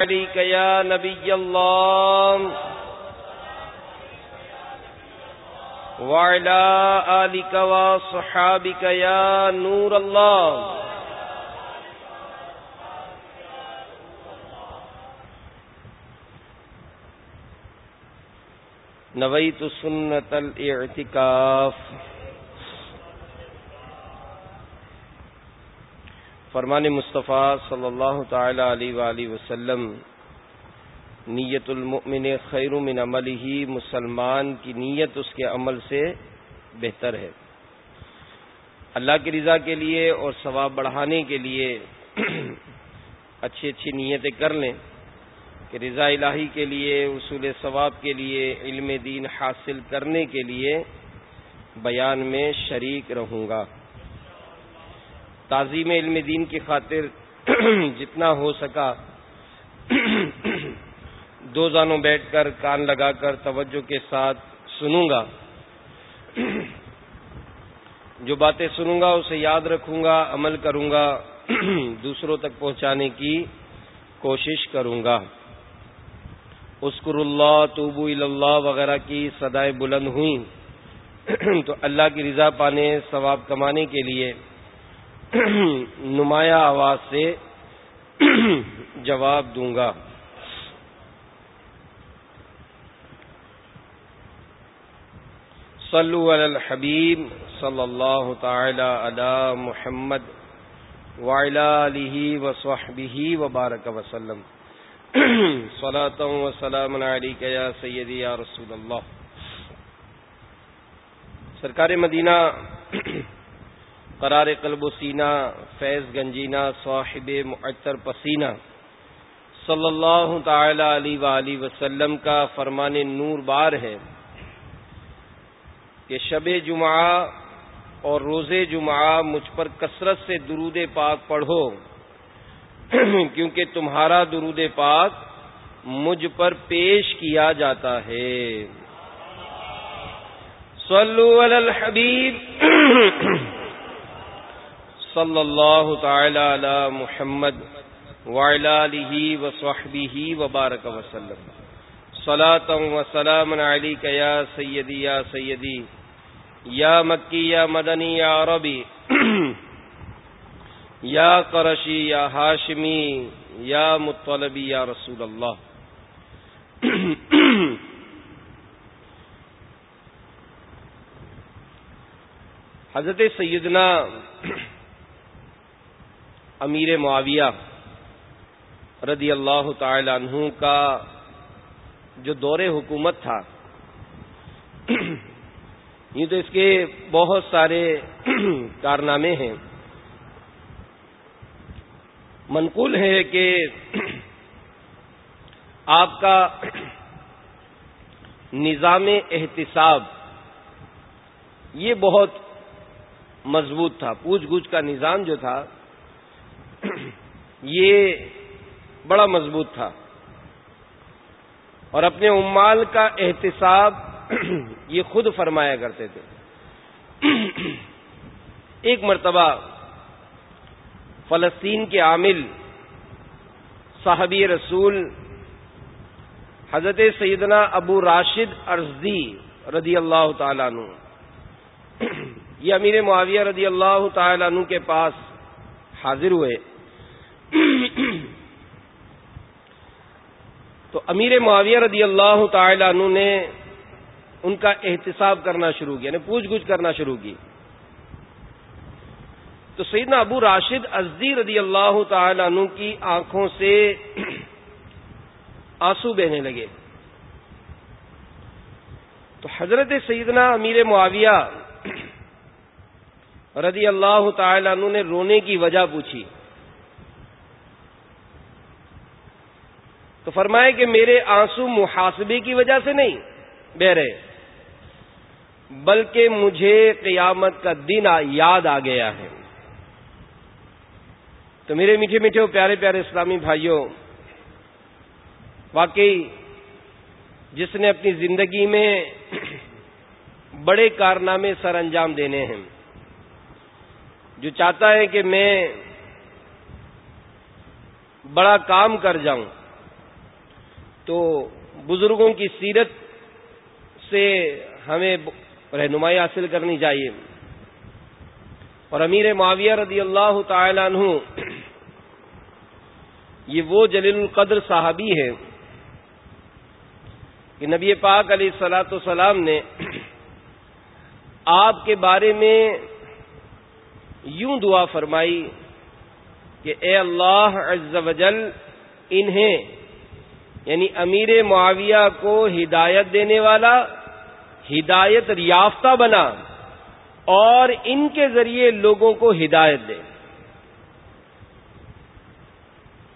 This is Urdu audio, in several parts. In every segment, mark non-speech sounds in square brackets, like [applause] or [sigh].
عليك يا نبي الله. وعلى آلك وصحابك يا نور الله. نويت سنة الاعتكاف فرمان مصطفیٰ صلی اللہ تعالی علیہ وآلہ وسلم، نیت المؤمن خیر من عمل ہی مسلمان کی نیت اس کے عمل سے بہتر ہے۔ اللہ کی رضا کے لیے اور ثواب بڑھانے کے لیے [clears throat] اچھی اچھی نیتیں کر لیں کہ رضا الہی کے لیے، اصول ثواب کے لیے، علم دین حاصل کرنے کے لیے بیان میں شریک رہوں گا۔ تعظیم علم دین کی خاطر [clears throat] جتنا ہو سکا [clears throat] دو زانوں بیٹھ کر کان لگا کر توجہ کے ساتھ سنوں گا۔ [clears throat] جو باتیں سنوں گا، اسے یاد رکھوں گا، عمل کروں گا۔ دوسروں تک پہنچانے کی کوشش کروں گا۔ اسکر اللہ، توبو اللہ وغیرہ کی سدائے بلند ہوئیں۔ تو اللہ کی رضا پانے، ثواب کمانے کے لیے نمایاں آواز سے جواب دوں گا۔ صلو علی الحبیب صلی اللہ تعالی علی محمد وعلی وصحبہ وبارک وسلم۔ صلاة و سلام علیکہ یا سیدی یا رسول اللہ۔ سرکار مدینہ قرار قلب و سینہ، فیض گنجینا صاحب معطر پسینہ۔ صلی اللہ تعالی علیہ وسلم کا فرمان نور بار ہے کہ شب جمعہ اور روز جمعہ مجھ پر کثرت سے درود پاک پڑھو، کیونکہ تمہارا درود پاک مجھ پر پیش کیا جاتا ہے۔ صلو علی الحبیب۔ صلی اللہ تعالی علی محمد وعلی وصحبہ وبارک وسلم. صلاة و سلام علیک یا سیدی یا سیدی، یا مکی، یا مدنی، یا عربی، [clears throat] یا قرشی، یا ہاشمی یا مطلبی، یا رسول اللہ. [clears throat] حضرت سیدنا [clears throat] امیر معاویہ رضی اللہ تعالی عنہ کا جو دور حکومت تھا، یہ تو اس کے بہت سارے کارنامے ہیں۔ منقول ہے کہ آپ کا نظام احتساب یہ بہت مضبوط تھا۔ پوچھ گچھ کا نظام جو تھا یہ بڑا مضبوط تھا۔ اور اپنے امال کا احتساب [clears throat] یہ خود فرمایا کرتے تھے۔ [clears throat] ایک مرتبہ فلسطین کے عامل صاحبی رسول حضرت سیدنا ابو راشد ارزی رضی اللہ تعالیٰ عنہ، یہ امیر معاویہ رضی اللہ تعالیٰ عنہ کے پاس حاضر ہوئے۔ تو امیر معاویہ رضی اللہ تعالی عنہ نے ان کا احتساب کرنا شروع کیا یعنی پوچھ گچھ کرنا شروع کی۔ تو سیدنا ابو راشد ازدی رضی اللہ تعالی عنہ کی آنکھوں سے آنسو بہنے لگے۔ تو حضرت سیدنا امیر معاویہ رضی اللہ تعالی عنہ نے رونے کی وجہ پوچھی۔ تو فرمائے کہ میرے آنسو محاسبے کی وجہ سے نہیں بہ رہے، بلکہ مجھے قیامت کا دن یاد آ گیا ہے۔ تو میرے میٹھے میٹھے پیارے پیارے اسلامی بھائیوں، واقعی جس نے اپنی زندگی میں [clears throat] بڑے کارنامے سر انجام دینے ہیں، جو چاہتا ہے کہ میں بڑا کام کر جاؤں۔ تو بزرگوں کی سیرت سے ہمیں رہنمائی حاصل کرنی چاہیے۔ اور امیر معاویہ رضی اللہ تعالی عنہ یہ وہ جلیل القدر صحابی ہے کہ نبی پاک علیہ سلاۃ والسلام نے آپ کے بارے میں یوں دعا فرمائی کہ اے اللہ عز و جل انہیں یعنی امیر معاویہ کو ہدایت دینے والا، ہدایت یافتہ بنا اور ان کے ذریعے لوگوں کو ہدایت دے۔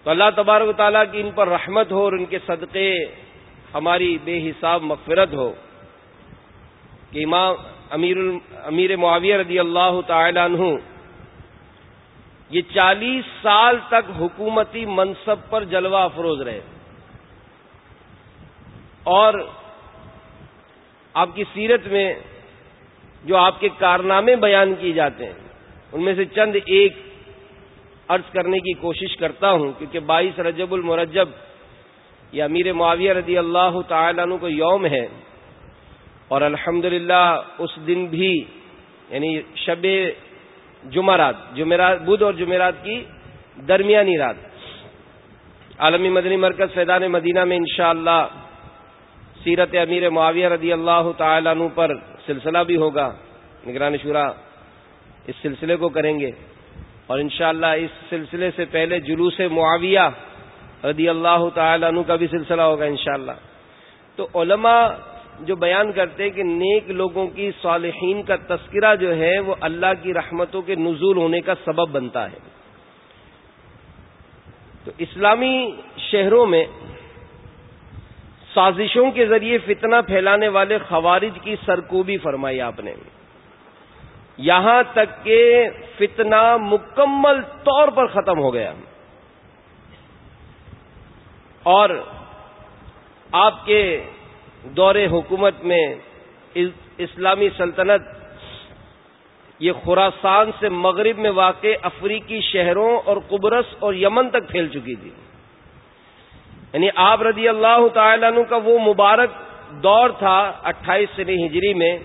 تو اللہ تبارک تعالیٰ کی ان پر رحمت ہو اور ان کے صدقے ہماری بے حساب مغفرت ہو۔ کہ امام امیر امیر معاویہ رضی اللہ تعالی عنہ یہ چالیس سال تک حکومتی منصب پر جلوہ افروز رہے۔ اور آپ کی سیرت میں جو آپ کے کارنامے بیان کیے جاتے ہیں، ان میں سے چند ایک عرض کرنے کی کوشش کرتا ہوں، کیونکہ بائیس رجب المرجب یہ امیر معاویہ رضی اللہ تعالیٰ عنہ کو یوم ہے، اور الحمد اس دن بھی یعنی شب جمعرات جمعرات، بدھ اور جمعرات کی درمیانی رات۔ عالمی مدنی مرکز فیضان مدینہ میں انشاءاللہ سیرت امیر معاویہ رضی اللہ تعالیٰ عنہ پر سلسلہ بھی ہوگا، نگران شورا، اس سلسلے کو کریں گے۔ اور انشاءاللہ اس سلسلے سے پہلے جلوس معاویہ رضی اللہ تعالیٰ عنہ کا بھی سلسلہ ہوگا انشاءاللہ۔ تو علماء جو بیان کرتے کہ نیک لوگوں کی صالحین کا تذکرہ جو ہے، وہ اللہ کی رحمتوں کے نزول ہونے کا سبب بنتا ہے۔ تو اسلامی شہروں میں سازشوں کے ذریعے فتنہ پھیلانے والے خوارج کی سرکوبی فرمائی آپ نے۔ یہاں تک کہ فتنہ مکمل طور پر ختم ہو گیا۔ اور آپ کے دور حکومت میں اسلامی سلطنت یہ خوراسان سے مغرب میں واقع افریقی شہروں اور قبرص اور یمن تک پھیل چکی تھی۔ یعنی آپ رضی اللہ تعالیٰ عنہ کا وہ مبارک دور تھا اٹھائیس سنی ہجری میں،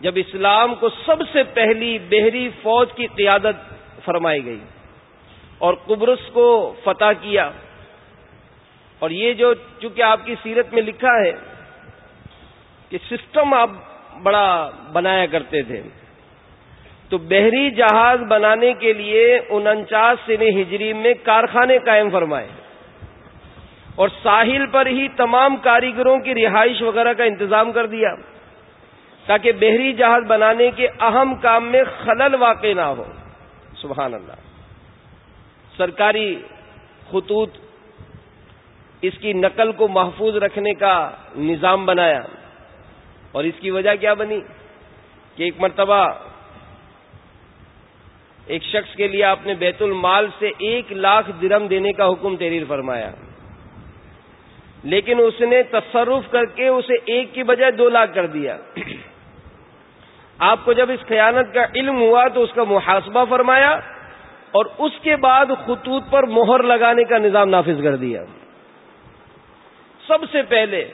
جب اسلام کو سب سے پہلی بحری فوج کی قیادت فرمائی گئی اور قبرص کو فتح کیا۔ اور یہ جو چونکہ آپ کی سیرت میں لکھا ہے کہ سسٹم آپ بڑا بنایا کرتے تھے۔ تو بحری جہاز بنانے کے لیے انچاس سن ہجری میں کارخانے قائم فرمائے۔ اور ساحل پر ہی تمام کاریگروں کی رہائش وغیرہ کا انتظام کر دیا تاکہ بحری جہاز بنانے کے اہم کام میں خلل واقع نہ ہو۔ سبحان اللہ۔ سرکاری خطوط اس کی نقل کو محفوظ رکھنے کا نظام بنایا اور اس کی وجہ کیا بنی؟ کہ ایک مرتبہ ایک شخص کے لیے آپ نے بیت المال سے ایک لاکھ درم دینے کا حکم تحریر فرمایا۔ لیکن اس نے تصرف کر کے اسے ایک کی بجائے دو لاکھ کر دیا۔ آپ کو جب اس خیانت کا علم ہوا تو اس کا محاسبہ فرمایا اور اس کے بعد خطوط پر مہر لگانے کا نظام نافذ کر دیا۔ سب سے پہلے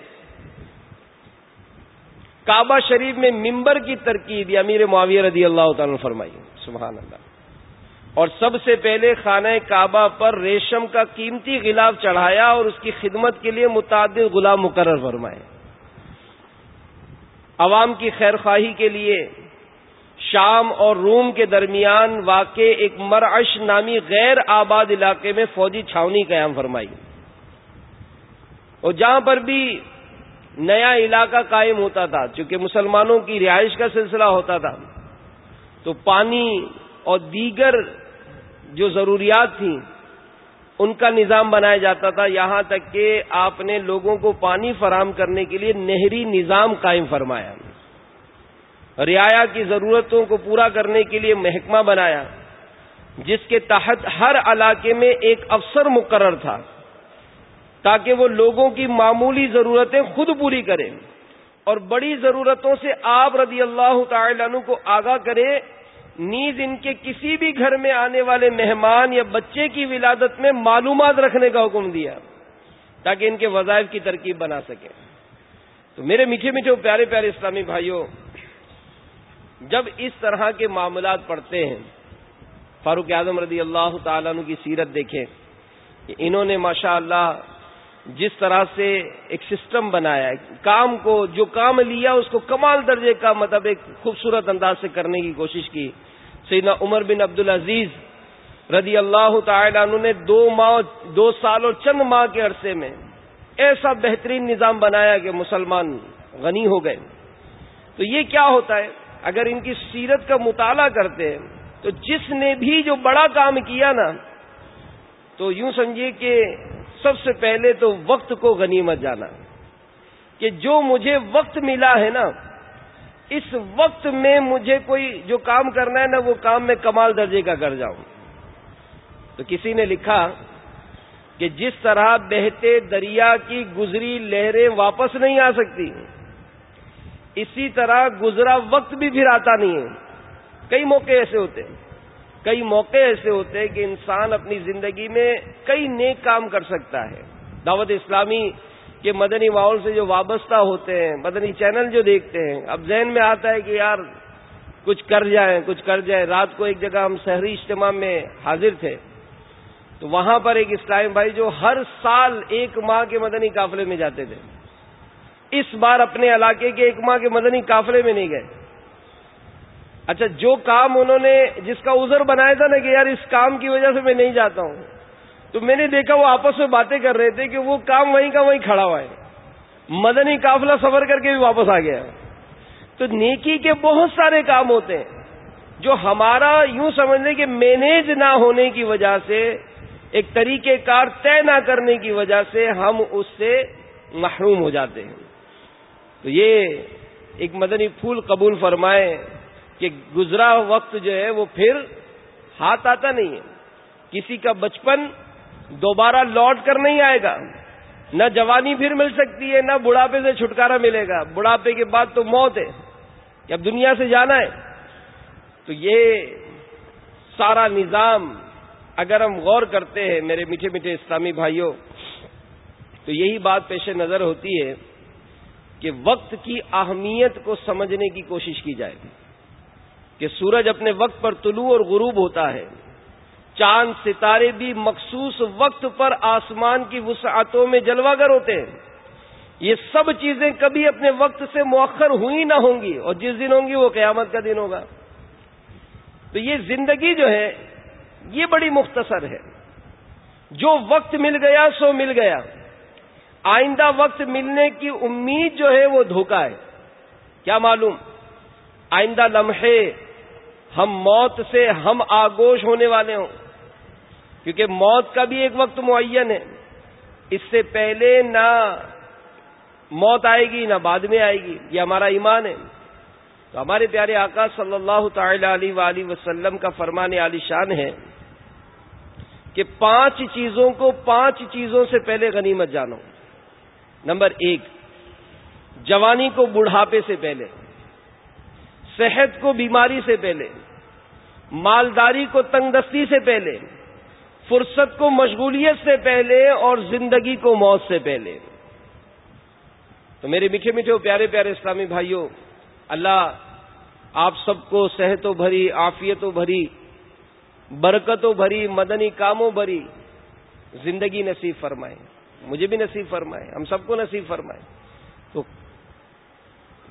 کعبہ شریف میں ممبر کی ترکیب امیر معاویہ رضی اللہ تعالیٰ فرمائی۔ سبحان اللہ۔ اور سب سے پہلے خانہ کعبہ پر ریشم کا قیمتی غلاف چڑھایا اور اس کی خدمت کے لیے متعدد غلام مقرر فرمائے۔ عوام کی خیر خواہی کے لیے شام اور روم کے درمیان واقع ایک مرعش نامی غیر آباد علاقے میں فوجی چھاونی قیام فرمائی۔ اور جہاں پر بھی نیا علاقہ قائم ہوتا تھا، چونکہ مسلمانوں کی رہائش کا سلسلہ ہوتا تھا، تو پانی اور دیگر جو ضروریات تھیں، ان کا نظام بنایا جاتا تھا۔ یہاں تک کہ آپ نے لوگوں کو پانی فراہم کرنے کے لیے نہری نظام قائم فرمایا۔ رعایا کی ضرورتوں کو پورا کرنے کے لیے محکمہ بنایا، جس کے تحت ہر علاقے میں ایک افسر مقرر تھا، تاکہ وہ لوگوں کی معمولی ضرورتیں خود پوری کریں اور بڑی ضرورتوں سے آپ رضی اللہ تعالی عنہ کو آگاہ کرے نیز ان کے کسی بھی گھر میں آنے والے مہمان یا بچے کی ولادت میں معلومات رکھنے کا حکم دیا تاکہ ان کے وظائف کی ترکیب بنا سکیں تو میرے میٹھے میٹھے پیارے پیارے اسلامی بھائیوں، جب اس طرح کے معاملات پڑھتے ہیں، فاروق اعظم رضی اللہ تعالیٰ عنہ کی سیرت دیکھیں کہ انہوں نے ماشاء اللہ جس طرح سے ایک سسٹم بنایا ہے کام کو، جو کام لیا، اس کو کمال درجے کا مطلب ایک خوبصورت انداز سے کرنے کی کوشش کی۔ سیدنا عمر بن عبد العزیز رضی اللہ تعالی عنہ نے دو ماہ، دو سال اور چند ماہ کے عرصے میں ایسا بہترین نظام بنایا کہ مسلمان غنی ہو گئے۔ تو یہ کیا ہوتا ہے؟ اگر ان کی سیرت کا مطالعہ کرتے ہیں تو جس نے بھی جو بڑا کام کیا نا، تو یوں سمجھیے کہ سب سے پہلے تو وقت کو غنیمت جانا۔ کہ جو مجھے وقت ملا ہے نا اس وقت میں مجھے کوئی جو کام کرنا ہے نا، وہ کام میں کمال درجے کا کر جاؤں۔ تو کسی نے لکھا کہ جس طرح بہتے دریا کی گزری لہریں واپس نہیں آ سکتی، اسی طرح گزرا وقت بھی پھر آتا نہیں ہے۔ کئی موقع ایسے ہوتے ہیں، کئی موقع ایسے ہوتے ہیں کہ انسان اپنی زندگی میں کئی نیک کام کر سکتا ہے۔ دعوت اسلامی کے مدنی ماحول سے جو وابستہ ہوتے ہیں، مدنی چینل جو دیکھتے ہیں، اب ذہن میں آتا ہے کہ یار، کچھ کر جائیں، کچھ کر جائیں۔ رات کو ایک جگہ ہم شہری اجتماع میں حاضر تھے، تو وہاں پر ایک اسلام بھائی جو ہر سال ایک ماہ کے مدنی قافلے میں جاتے تھے۔ اس بار اپنے علاقے کے ایک ماہ کے مدنی قافلے میں نہیں گئے۔ اچھا جو کام انہوں نے، جس کا عذر بنایا تھا نا کہ یار اس کام کی وجہ سے میں نہیں جاتا ہوں تو میں نے دیکھا وہ آپس میں باتیں کر رہے تھے کہ وہ کام وہیں کا وہیں کھڑا ہوا ہے۔ مدنی قافلہ سفر کر کے بھی واپس آ گیا تو نیکی کے بہت سارے کام ہوتے ہیں۔ جو ہمارا یوں سمجھ لیں کہ مینیج نہ ہونے کی وجہ سے، ایک طریقہ کار طے نہ کرنے کی وجہ سے ہم اس سے محروم ہو جاتے ہیں۔ تو یہ ایک مدنی پھول قبول فرمائے کہ گزرا وقت جو ہے وہ پھر ہاتھ آتا نہیں ہے۔ کسی کا بچپن دوبارہ لوٹ کر نہیں آئے گا۔ نہ جوانی پھر مل سکتی ہے، نہ بڑھاپے سے چھٹکارا ملے گا۔ بڑھاپے کے بعد تو موت ہے۔ کہ اب دنیا سے جانا ہے۔ تو یہ سارا نظام اگر ہم غور کرتے ہیں، میرے میٹھے میٹھے اسلامی بھائیوں، تو یہی بات پیش نظر ہوتی ہے کہ وقت کی اہمیت کو سمجھنے کی کوشش کی جائے کہ سورج اپنے وقت پر طلوع اور غروب ہوتا ہے۔ چاند ستارے بھی مخصوص وقت پر آسمان کی وسعتوں میں جلوہ گر ہوتے ہیں۔ یہ سب چیزیں کبھی اپنے وقت سے مؤخر ہوئی نہ ہوں گی اور جس دن ہوں گی وہ قیامت کا دن ہوگا۔ تو یہ زندگی جو ہے، یہ بڑی مختصر ہے۔ جو وقت مل گیا، سو مل گیا۔ آئندہ وقت ملنے کی امید جو ہے، وہ دھوکا ہے۔ کیا معلوم؟ آئندہ لمحے ہم موت سے ہم آگوش ہونے والے ہوں۔ کیونکہ موت کا بھی ایک وقت معین ہے۔ اس سے پہلے نہ موت آئے گی، نہ بعد میں آئے گی، یہ ہمارا ایمان ہے۔ تو ہمارے پیارے آقا صلی اللہ تعالی علیہ وسلم کا فرمان علی شان ہے کہ پانچ چیزوں کو پانچ چیزوں سے پہلے غنیمت جانو۔ نمبر ایک، جوانی کو بڑھاپے سے پہلے، صحت کو بیماری سے پہلے، مالداری کو تنگ دستی سے پہلے۔ فرصت کو مشغولیت سے پہلے اور زندگی کو موت سے پہلے۔ تو میرے میٹھے میٹھے پیارے پیارے اسلامی بھائیوں، اللہ آپ سب کو صحت و بھری آفیت و بھری برکت و بھری، مدنی کاموں بھری زندگی نصیب فرمائے۔ مجھے بھی نصیب فرمائے، ہم سب کو نصیب فرمائے۔ تو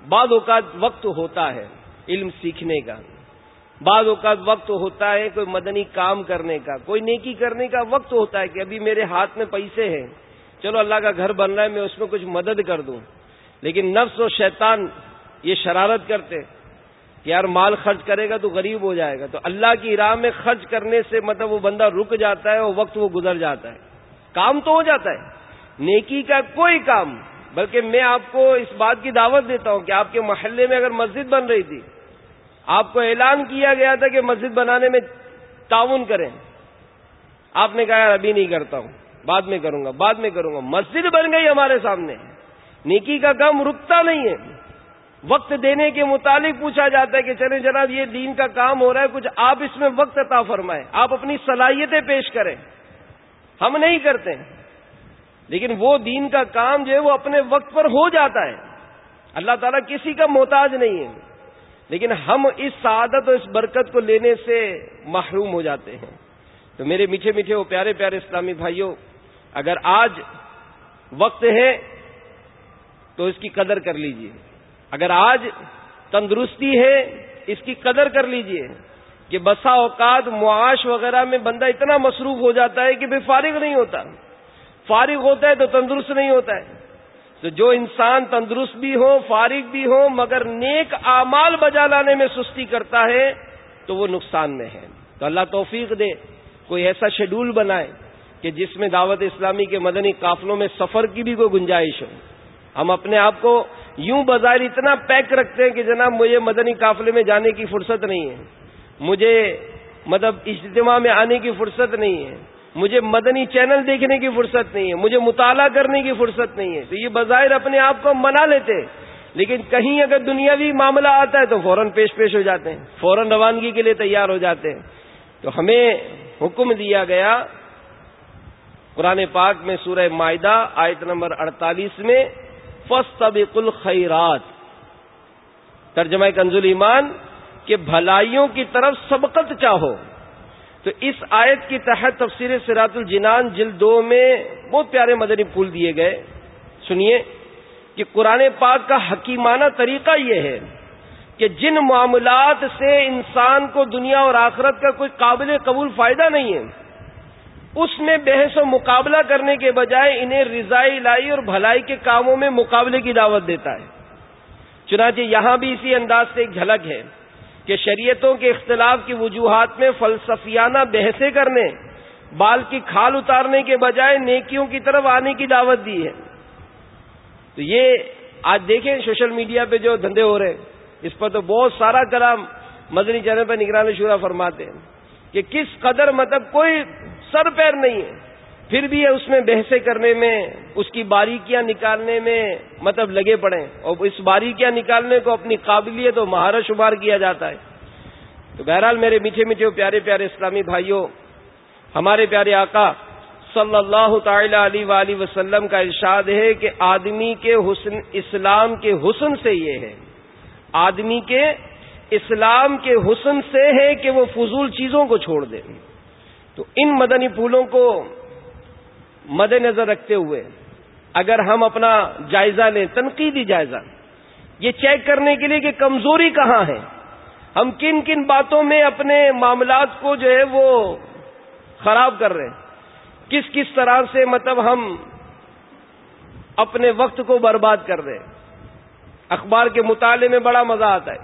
بعض اوقات وقت ہوتا ہے علم سیکھنے کا۔ بعض اوقات وقت ہوتا ہے کوئی مدنی کام کرنے کا، کوئی نیکی کرنے کا وقت ہوتا ہے کہ ابھی میرے ہاتھ میں پیسے ہیں۔ چلو اللہ کا گھر بن رہا ہے، میں اس میں کچھ مدد کر دوں۔ لیکن نفس و شیطان یہ شرارت کرتے کہ یار مال خرچ کرے گا تو غریب ہو جائے گا۔ تو اللہ کی راہ میں خرچ کرنے سے مطلب وہ بندہ رک جاتا ہے اور وقت وہ گزر جاتا ہے۔ کام تو ہو جاتا ہے۔ نیکی کا کوئی کام، بلکہ میں آپ کو اس بات کی دعوت دیتا ہوں کہ آپ کے محلے میں اگر مسجد بن رہی تھی آپ کو اعلان کیا گیا تھا کہ مسجد بنانے میں تعاون کریں۔ آپ نے کہا ابھی نہیں کرتا ہوں۔ بعد میں کروں گا، بعد میں کروں گا۔ مسجد بن گئی ہمارے سامنے۔ نیکی کا کام رکتا نہیں ہے۔ وقت دینے کے متعلق پوچھا جاتا ہے کہ چلے جناب، یہ دین کا کام ہو رہا ہے، کچھ آپ اس میں وقت عطا فرمائیں۔ آپ اپنی صلاحیتیں پیش کریں۔ ہم نہیں کرتے۔ لیکن وہ دین کا کام جو ہے، وہ اپنے وقت پر ہو جاتا ہے۔ اللہ تعالیٰ کسی کا محتاج نہیں ہے۔ لیکن ہم اس سعادت اور اس برکت کو لینے سے محروم ہو جاتے ہیں۔ تو میرے میٹھے میٹھے وہ پیارے پیارے اسلامی بھائیوں، اگر آج وقت ہے تو اس کی قدر کر لیجیے۔ اگر آج تندرستی ہے، اس کی قدر کر لیجیے کہ بسا اوقات معاش وغیرہ میں بندہ اتنا مصروف ہو جاتا ہے کہ بے فارغ نہیں ہوتا۔ فارغ ہوتا ہے تو تندرست نہیں ہوتا ہے۔ تو جو انسان تندرست بھی ہو، فارغ بھی ہو، مگر نیک اعمال بجا لانے میں سستی کرتا ہے، تو وہ نقصان میں ہے۔ تو اللہ توفیق دے، کوئی ایسا شیڈول بنائے کہ جس میں دعوت اسلامی کے مدنی قافلوں میں سفر کی بھی کوئی گنجائش ہو۔ ہم اپنے آپ کو یوں بظاہر اتنا پیک رکھتے ہیں کہ جناب مجھے مدنی قافلے میں جانے کی فرصت نہیں ہے۔ مجھے مطلب اجتماع میں آنے کی فرصت نہیں ہے۔ مجھے مدنی چینل دیکھنے کی فرصت نہیں ہے، مجھے مطالعہ کرنے کی فرصت نہیں ہے۔ تو یہ بظاہر اپنے آپ کو منا لیتے، لیکن کہیں اگر دنیاوی معاملہ آتا ہے تو فوراً پیش پیش ہو جاتے ہیں، فوراً روانگی کے لیے تیار ہو جاتے ہیں۔ تو ہمیں حکم دیا گیا قرآن پاک میں سورہ معدہ آیت نمبر اڑتالیس میں فسط الخیرات۔ ترجمہ کنزول ایمان، کہ بھلائیوں کی طرف سبقت چاہو۔ تو اس آیت کی تحت تفسیر سرات الجنان جلد دو میں بہت پیارے مدنی پھول دیے گئے۔ سنیے کہ قرآن پاک کا حکیمانہ طریقہ یہ ہے کہ جن معاملات سے انسان کو دنیا اور آخرت کا کوئی قابل قبول فائدہ نہیں ہے، اس میں بحث و مقابلہ کرنے کے بجائے انہیں رضائی، لائی اور بھلائی کے کاموں میں مقابلے کی دعوت دیتا ہے۔ چنانچہ یہاں بھی اسی انداز سے ایک جھلک ہے۔ کہ شریعتوں کے اختلاف کی وجوہات میں فلسفیانہ بحثیں کرنے، بال کی کھال اتارنے کے بجائے نیکیوں کی طرف آنے کی دعوت دی ہے۔ تو یہ آج دیکھیں سوشل میڈیا پہ جو دھندے ہو رہے ہیں، اس پر تو بہت سارا کلام مدنی چینل پہ نگرانی شورا فرماتے ہیں کہ کس قدر مطلب کوئی سر پیر نہیں ہے۔ پھر بھی اس میں بحثیں کرنے میں، اس کی باریکیاں نکالنے میں مطلب لگے پڑے اور اس باریکیاں نکالنے کو اپنی قابلیت اور مہارت شمار کیا جاتا ہے۔ تو بہرحال میرے میٹھے میٹھے پیارے پیارے اسلامی بھائیوں، ہمارے پیارے آقا صلی اللہ تعالی علیہ وسلم کا ارشاد ہے کہ آدمی کے حسن، اسلام کے حسن سے یہ ہے۔ آدمی کے اسلام کے حسن سے ہے کہ وہ فضول چیزوں کو چھوڑ دے۔ تو ان مدنی پھولوں کو مد نظر رکھتے ہوئے اگر ہم اپنا جائزہ لیں، تنقیدی جائزہ، یہ چیک کرنے کے لیے کہ کمزوری کہاں ہے؟ ہم کن کن باتوں میں اپنے معاملات کو جو ہے وہ خراب کر رہے ہیں؟ کس کس طرح سے مطلب ہم اپنے وقت کو برباد کر رہے ہیں؟ اخبار کے مطالعے میں بڑا مزہ آتا ہے۔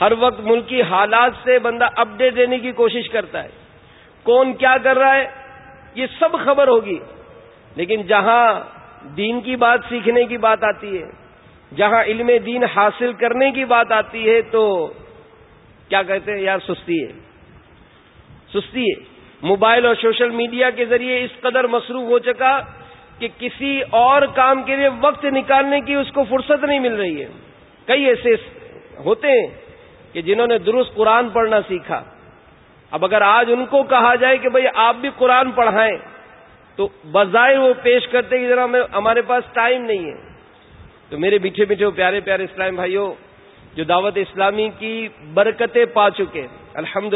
ہر وقت ملکی حالات سے بندہ اپڈیٹ دینے کی کوشش کرتا ہے۔ کون کیا کر رہا ہے؟ یہ سب خبر ہوگی۔ لیکن جہاں دین کی بات سیکھنے کی بات آتی ہے، جہاں علم دین حاصل کرنے کی بات آتی ہے، تو کیا کہتے ہیں؟ یار سستی ہے۔ سستی ہے۔ موبائل اور سوشل میڈیا کے ذریعے اس قدر مصروف ہو چکا کہ کسی اور کام کے لیے وقت نکالنے کی اس کو فرصت نہیں مل رہی ہے۔ کئی ایسے ہوتے ہیں کہ جنہوں نے درست قرآن پڑھنا سیکھا۔ اب اگر آج ان کو کہا جائے کہ بھئی آپ بھی قرآن پڑھائیں، تو بظاہر وہ پیش کرتے کہ ذرا ہمارے پاس ٹائم نہیں ہے۔ تو میرے میٹھے میٹھے پیارے پیارے اسلام بھائیوں، جو دعوت اسلامی کی برکتیں پا چکے الحمد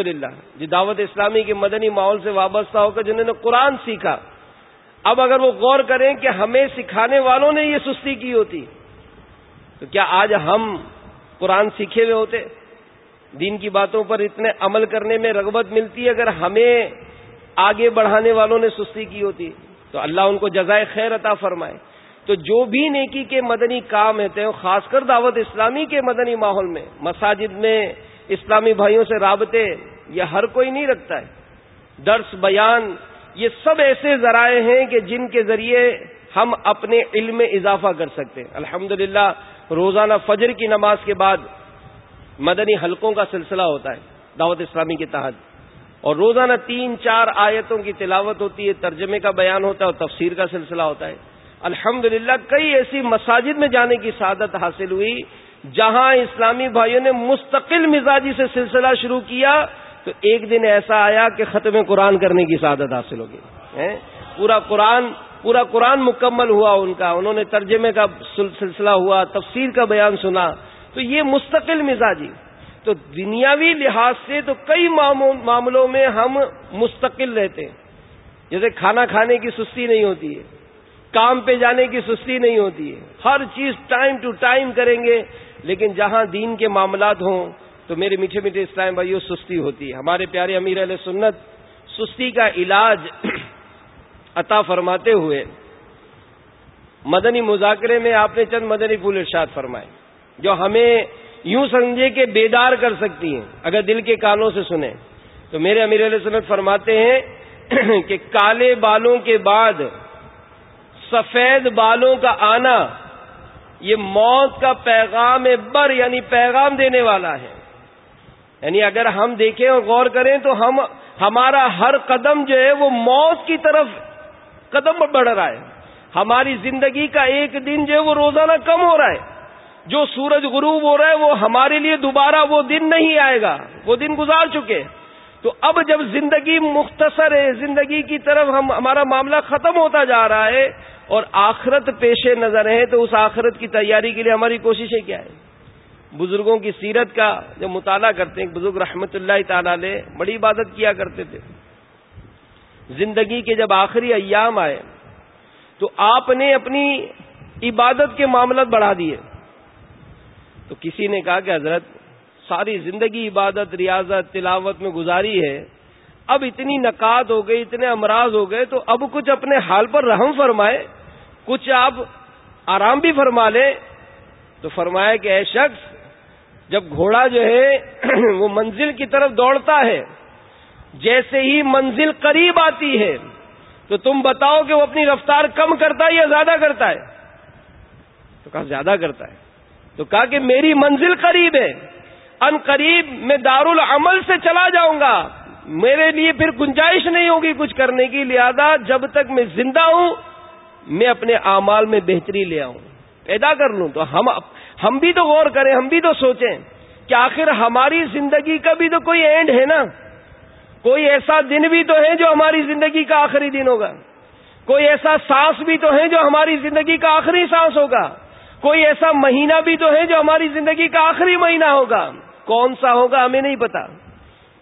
جو دعوت اسلامی کے مدنی ماحول سے وابستہ ہو کر جنہوں نے قرآن سیکھا، اب اگر وہ غور کریں کہ ہمیں سکھانے والوں نے یہ سستی کی ہوتی، تو کیا آج ہم قرآن سیکھے ہوئے ہوتے؟ دین کی باتوں پر اتنے عمل کرنے میں رغبت ملتی ہے اگر ہمیں آگے بڑھانے والوں نے سستی کی ہوتی، تو اللہ ان کو جزائے خیر عطا فرمائے۔ تو جو بھی نیکی کے مدنی کام ہوتے ہیں، خاص کر دعوت اسلامی کے مدنی ماحول میں، مساجد میں اسلامی بھائیوں سے رابطے، یہ ہر کوئی نہیں رکھتا ہے۔ درس، بیان، یہ سب ایسے ذرائع ہیں کہ جن کے ذریعے ہم اپنے علم میں اضافہ کر سکتے ہیں۔ الحمد روزانہ فجر کی نماز کے بعد مدنی حلقوں کا سلسلہ ہوتا ہے، دعوت اسلامی کے تحت۔ اور روزانہ تین چار آیتوں کی تلاوت ہوتی ہے، ترجمے کا بیان ہوتا ہے اور تفسیر کا سلسلہ ہوتا ہے۔ الحمد کئی ایسی مساجد میں جانے کی سعادت حاصل ہوئی، جہاں اسلامی بھائیوں نے مستقل مزاجی سے سلسلہ شروع کیا، تو ایک دن ایسا آیا کہ ختم قرآن کرنے کی سعادت حاصل ہوگی پورا قرآن پورا قرآن مکمل ہوا ان کا۔ انہوں نے ترجمے کا سلسلہ ہوا، تفسیر کا بیان سنا۔ تو یہ مستقل مزاجی تو دنیاوی لحاظ سے تو کئی معاملوں میں ہم مستقل رہتے ہیں۔ جیسے کھانا کھانے کی سستی نہیں ہوتی ہے، کام پہ جانے کی سستی نہیں ہوتی ہے۔ ہر چیز ٹائم ٹو ٹائم کریں گے، لیکن جہاں دین کے معاملات ہوں تو میرے میٹھے میٹھے اسلام بھائیوں سستی ہوتی ہے۔ ہمارے پیارے امیر علیہ سنت سستی کا علاج [clears throat] عطا فرماتے ہوئے مدنی مذاکرے میں آپ نے چند مدنی پھول ارشاد فرمائے۔ جو ہمیں یوں سمجھے کہ بیدار کر سکتی ہیں، اگر دل کے کانوں سے سنیں۔ تو میرے امیر علیہ سنت فرماتے ہیں کہ کالے بالوں کے بعد سفید بالوں کا آنا، یہ موت کا پیغام بر یعنی پیغام دینے والا ہے۔ یعنی اگر ہم دیکھیں اور غور کریں تو ہم، ہمارا ہر قدم جو ہے وہ موت کی طرف قدم بڑھ رہا ہے۔ ہماری زندگی کا ایک دن جو ہے وہ روزانہ کم ہو رہا ہے۔ جو سورج غروب ہو رہا ہے، وہ ہمارے لیے دوبارہ وہ دن نہیں آئے گا۔ وہ دن گزار چکے۔ تو اب جب زندگی مختصر ہے، زندگی کی طرف ہم، ہمارا معاملہ ختم ہوتا جا رہا ہے اور آخرت پیش نظر ہے، تو اس آخرت کی تیاری کے لیے ہماری کوششیں کیا ہے بزرگوں کی سیرت کا جب مطالعہ کرتے ہیں بزرگ رحمت اللہ تعالی علیہ بڑی عبادت کیا کرتے تھے۔ زندگی کے جب آخری ایام آئے، تو آپ نے اپنی عبادت کے معاملات بڑھا دیے۔ تو کسی نے کہا کہ حضرت ساری زندگی عبادت، ریاضت، تلاوت میں گزاری ہے، اب اتنی نکات ہو گئی، اتنے امراض ہو گئے، تو اب کچھ اپنے حال پر رحم فرمائے، کچھ آپ آرام بھی فرما لیں۔ تو فرمایا کہ اے شخص، جب گھوڑا جو ہے [clears throat] وہ منزل کی طرف دوڑتا ہے، جیسے ہی منزل قریب آتی ہے، تو تم بتاؤ کہ وہ اپنی رفتار کم کرتا ہے یا زیادہ کرتا ہے؟ تو کہا زیادہ کرتا ہے۔ تو کہا کہ میری منزل قریب ہے۔ ان قریب میں دار العمل سے چلا جاؤں گا۔ میرے لیے پھر گنجائش نہیں ہوگی کچھ کرنے کی۔ لہذا جب تک میں زندہ ہوں، میں اپنے اعمال میں بہتری لے آؤں۔ پیدا کر لوں تو ہم ہم بھی تو غور کریں، ہم بھی تو سوچیں کہ آخر ہماری زندگی کا بھی تو کوئی اینڈ ہے نا۔ کوئی ایسا دن بھی تو ہے جو ہماری زندگی کا آخری دن ہوگا۔ کوئی ایسا سانس بھی تو ہے جو ہماری زندگی کا آخری سانس ہوگا۔ کوئی ایسا مہینہ بھی تو ہے جو ہماری زندگی کا آخری مہینہ ہوگا؟ کون سا ہوگا ہمیں نہیں پتا۔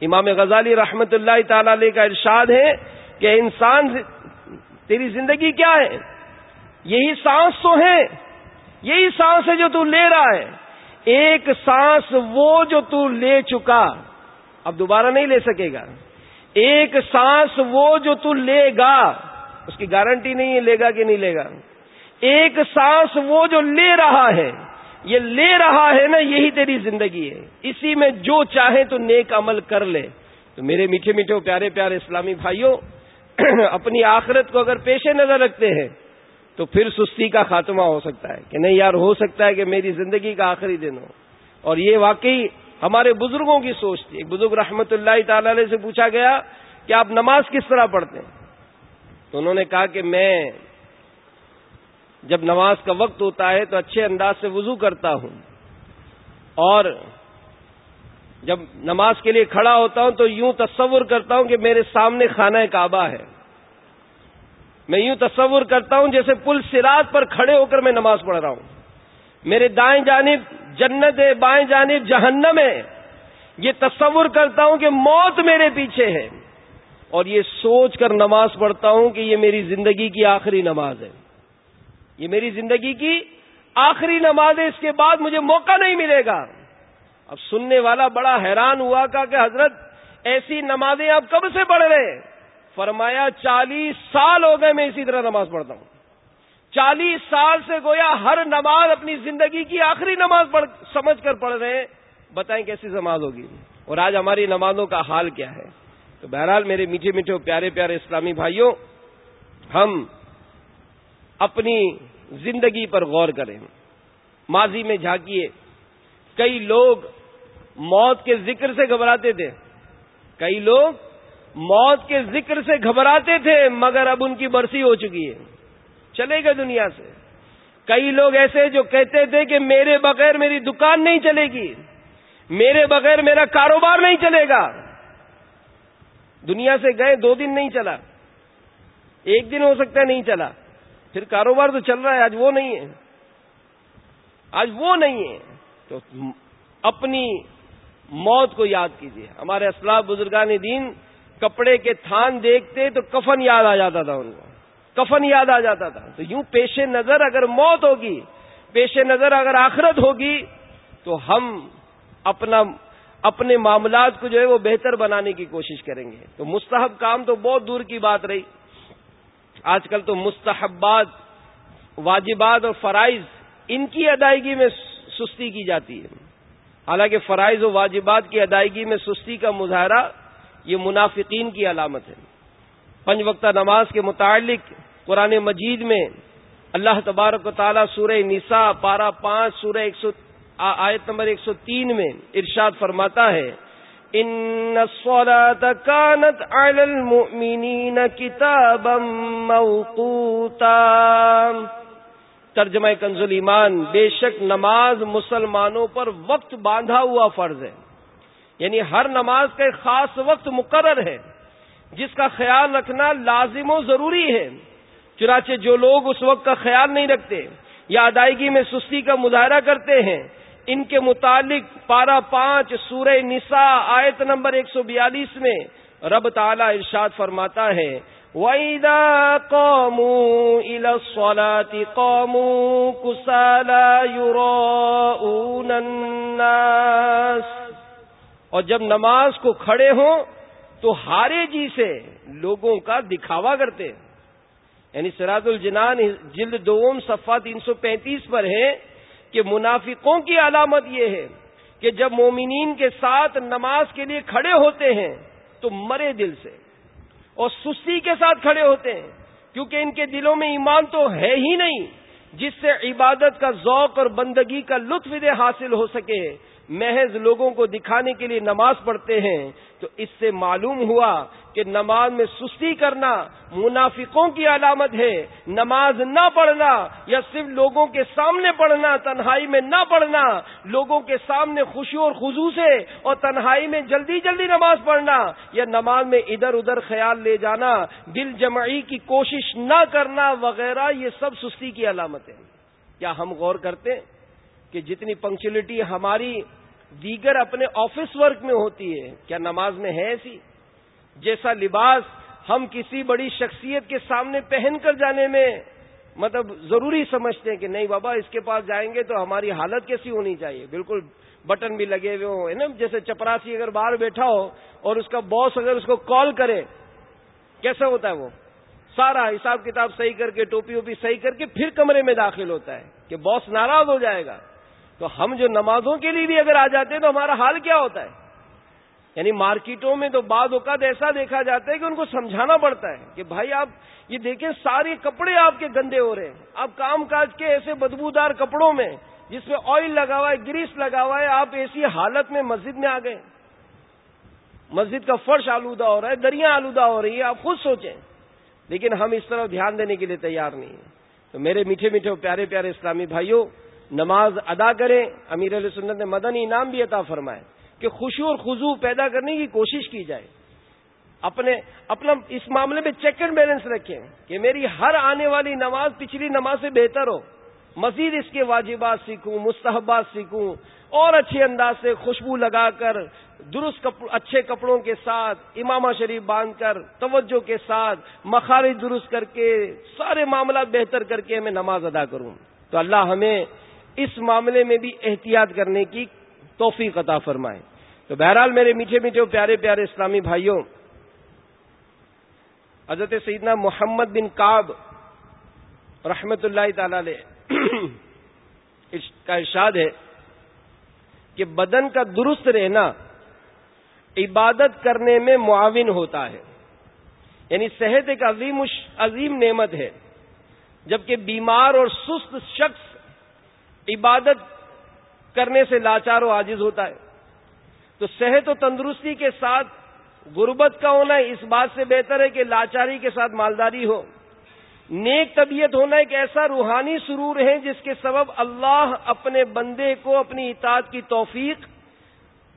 امام غزالی رحمت اللہ تعالی علیہ کا ارشاد ہے کہ انسان تیری زندگی کیا ہے؟ یہی سانس تو ہے۔ یہی سانس ہے جو تو لے رہا ہے۔ ایک سانس وہ جو تو لے چکا۔ اب دوبارہ نہیں لے سکے گا۔ ایک سانس وہ جو تو لے گا۔ اس کی گارنٹی نہیں ہے لے گا کہ نہیں لے گا۔ ایک سانس وہ جو لے رہا ہے، یہ لے رہا ہے نا، یہی تیری زندگی ہے۔ اسی میں جو چاہے تو نیک عمل کر لے۔ تو میرے میٹھے میٹھے پیارے پیارے اسلامی بھائیوں، [clears throat] اپنی آخرت کو اگر پیش نظر رکھتے ہیں، تو پھر سستی کا خاتمہ ہو سکتا ہے کہ نہیں یار، ہو سکتا ہے کہ میری زندگی کا آخری دن ہو۔ اور یہ واقعی ہمارے بزرگوں کی سوچ تھی۔ ایک بزرگ رحمت اللہ تعالی علیہ سے پوچھا گیا کہ آپ نماز کس طرح پڑھتے ہیں؟ تو انہوں نے کہا کہ میں جب نماز کا وقت ہوتا ہے تو اچھے انداز سے وضو کرتا ہوں اور جب نماز کے لیے کھڑا ہوتا ہوں تو یوں تصور کرتا ہوں کہ میرے سامنے خانہ کعبہ ہے۔ میں یوں تصور کرتا ہوں جیسے پل سراج پر کھڑے ہو کر میں نماز پڑھ رہا ہوں۔ میرے دائیں جانب جنت ہے، بائیں جانب جہنم ہے۔ یہ تصور کرتا ہوں کہ موت میرے پیچھے ہے۔ اور یہ سوچ کر نماز پڑھتا ہوں کہ یہ میری زندگی کی آخری نماز ہے۔ یہ میری زندگی کی آخری نماز ہے، اس کے بعد مجھے موقع نہیں ملے گا۔ اب سننے والا بڑا حیران ہوا کا کہ حضرت ایسی نمازیں آپ کب سے پڑھ رہے ہیں؟ فرمایا، چالیس سال ہو گئے میں اسی طرح نماز پڑھتا ہوں۔ چالیس سال سے گویا ہر نماز اپنی زندگی کی آخری نماز پڑھ، سمجھ کر پڑھ رہے ہیں۔ بتائیں کیسی نماز ہوگی؟ اور آج ہماری نمازوں کا حال کیا ہے؟ تو بہرحال میرے میٹھے میٹھے پیارے پیارے اسلامی بھائیوں، ہم اپنی زندگی پر غور کریں۔ ماضی میں جھانکیے۔ کئی لوگ موت کے ذکر سے گھبراتے تھے۔ کئی لوگ موت کے ذکر سے گھبراتے تھے، مگر اب ان کی برسی ہو چکی ہے۔ چلے گئے دنیا سے۔ کئی لوگ ایسے جو کہتے تھے کہ میرے بغیر میری دکان نہیں چلے گی، میرے بغیر میرا کاروبار نہیں چلے گا۔ دنیا سے گئے، دو دن نہیں چلا۔ ایک دن ہو سکتا ہے نہیں چلا۔ پھر کاروبار تو چل رہا ہے، آج وہ نہیں ہے۔ آج وہ نہیں ہے۔ تو اپنی موت کو یاد کیجیے ہمارے اسلام بزرگان دین کپڑے کے تھان دیکھتے تو کفن یاد آ جاتا تھا ان کو۔ کفن یاد آ جاتا تھا۔ تو یوں پیش نظر اگر موت ہوگی، پیش نظر اگر آخرت ہوگی، تو ہم اپنا، اپنے معاملات کو جو ہے وہ بہتر بنانے کی کوشش کریں گے۔ تو مستحب کام تو بہت دور کی بات رہی۔ آج کل تو مستحبات، واجبات اور فرائض ان کی ادائیگی میں سستی کی جاتی ہے۔ حالانکہ فرائض و واجبات کی ادائیگی میں سستی کا مظاہرہ یہ منافقین کی علامت ہے۔ پنج وقتہ نماز کے متعلق قرآن مجید میں اللہ تبارک و تعالیٰ سورہ نساء پارہ پانچ، سورہ ایک سو آیت نمبر ایک سو تین میں ارشاد فرماتا ہے ان كانت على المؤمنين كتابا موقوتا۔ ترجمہ کنز ایمان، بے شک نماز مسلمانوں پر وقت باندھا ہوا فرض ہے۔ یعنی ہر نماز کا ایک خاص وقت مقرر ہے۔ جس کا خیال رکھنا لازم و ضروری ہے۔ چنانچہ جو لوگ اس وقت کا خیال نہیں رکھتے یا ادائیگی میں سستی کا مظاہرہ کرتے ہیں ان کے متعلق پارہ پانچ سورہ نساء آیت نمبر ایک سو بیالیس میں رب تعالی ارشاد فرماتا ہے، وَإِذَا قَامُوا إِلَى الصَّلَاةِ قَامُوا كُسَالَا يُرَاءُونَ النَّاسِ۔ اور جب نماز کو کھڑے ہوں تو ہارے جی سے لوگوں کا دکھاوا کرتے۔ یعنی سراج الجنان جلد دوم صفحہ تین سو پینتیس پر ہے۔ کہ منافقوں کی علامت یہ ہے کہ جب مومنین کے ساتھ نماز کے لیے کھڑے ہوتے ہیں تو مرے دل سے اور سستی کے ساتھ کھڑے ہوتے ہیں کیونکہ ان کے دلوں میں ایمان تو ہے ہی نہیں جس سے عبادت کا ذوق اور بندگی کا لطف دے حاصل ہو سکے محض لوگوں کو دکھانے کے لیے نماز پڑھتے ہیں تو اس سے معلوم ہوا کہ نماز میں سستی کرنا منافقوں کی علامت ہے، نماز نہ پڑھنا یا صرف لوگوں کے سامنے پڑھنا، تنہائی میں نہ پڑھنا، لوگوں کے سامنے خوشی اور خزو سے اور تنہائی میں جلدی جلدی نماز پڑھنا یا نماز میں ادھر ادھر خیال لے جانا، دل جمعی کی کوشش نہ کرنا وغیرہ، یہ سب سستی کی علامت ہے کیا ہم غور کرتے ہیں کہ جتنی پنکچولیٹی ہماری دیگر اپنے آفس ورک میں ہوتی ہے، کیا نماز میں ہے ایسی؟ جیسا لباس ہم کسی بڑی شخصیت کے سامنے پہن کر جانے میں مطلب ضروری سمجھتے ہیں کہ نہیں بابا، اس کے پاس جائیں گے تو ہماری حالت کیسی ہونی چاہیے۔ بالکل بٹن بھی لگے ہوئے ہوں نا؟ جیسے چپراسی اگر باہر بیٹھا ہو اور اس کا باس اگر اس کو کال کرے، کیسا ہوتا ہے وہ؟ سارا حساب کتاب صحیح کر کے، ٹوپی ووپی صحیح کر کے پھر کمرے میں داخل ہوتا ہے کہ باس ناراض ہو جائے گا۔ تو ہم جو نمازوں کے لیے بھی اگر آ جاتے ہیں تو ہمارا حال کیا ہوتا ہے؟ یعنی مارکیٹوں میں تو بعض اوقات ایسا دیکھا جاتا ہے کہ ان کو سمجھانا پڑتا ہے کہ بھائی آپ یہ دیکھیں سارے کپڑے آپ کے گندے ہو رہے ہیں۔ آپ کام کاج کے ایسے بدبودار کپڑوں میں جس میں آئل لگا ہوا ہے، گریس لگا ہوا ہے، آپ ایسی حالت میں مسجد میں آ گئے۔ مسجد کا فرش آلودہ ہو رہا ہے، دریا آلودہ ہو رہی ہے، آپ خود سوچیں۔ لیکن ہم اس طرح دھیان دینے کے لیے تیار نہیں ہیں۔ تو میرے میٹھے میٹھے پیارے پیارے اسلامی بھائیوں، نماز ادا کریں۔ امیر علیہ سنت نے مدنی انعام بھی عطا فرمائے۔ کہ خوشی اور خضو پیدا کرنے کی کوشش کی جائے۔ اپنے، اپنا اس معاملے میں چیک اینڈ بیلنس رکھیں کہ میری ہر آنے والی نماز، پچھلی نماز سے بہتر ہو۔ مزید اس کے واجبات سیکھوں، مستحبات سیکھوں، اور اچھے انداز سے خوشبو لگا کر، درست اچھے کپڑوں کے ساتھ، امامہ شریف باندھ کر، توجہ کے ساتھ، مخارج درست کر کے، سارے معاملات بہتر کر کے میں نماز ادا کروں۔ تو اللہ ہمیں اس معاملے میں بھی احتیاط کرنے کی توفیق عطا فرمائے۔ تو بہرحال میرے میٹھے میٹھے پیارے پیارے اسلامی بھائیوں، حضرت سیدنا محمد بن کاب رحمت اللہ تعالی کا ارشاد ہے کہ بدن کا درست رہنا عبادت کرنے میں معاون ہوتا ہے یعنی صحت ایک عظیم عظیم نعمت ہے۔ جبکہ بیمار اور سست شخص عبادت کرنے سے لاچار و عاجز ہوتا ہے۔ تو صحت و تندرستی کے ساتھ غربت کا ہونا اس بات سے بہتر ہے کہ لاچاری کے ساتھ مالداری ہو۔ نیک طبیعت ہونا ایک ایسا روحانی سرور ہے جس کے سبب اللہ اپنے بندے کو اپنی اطاعت کی توفیق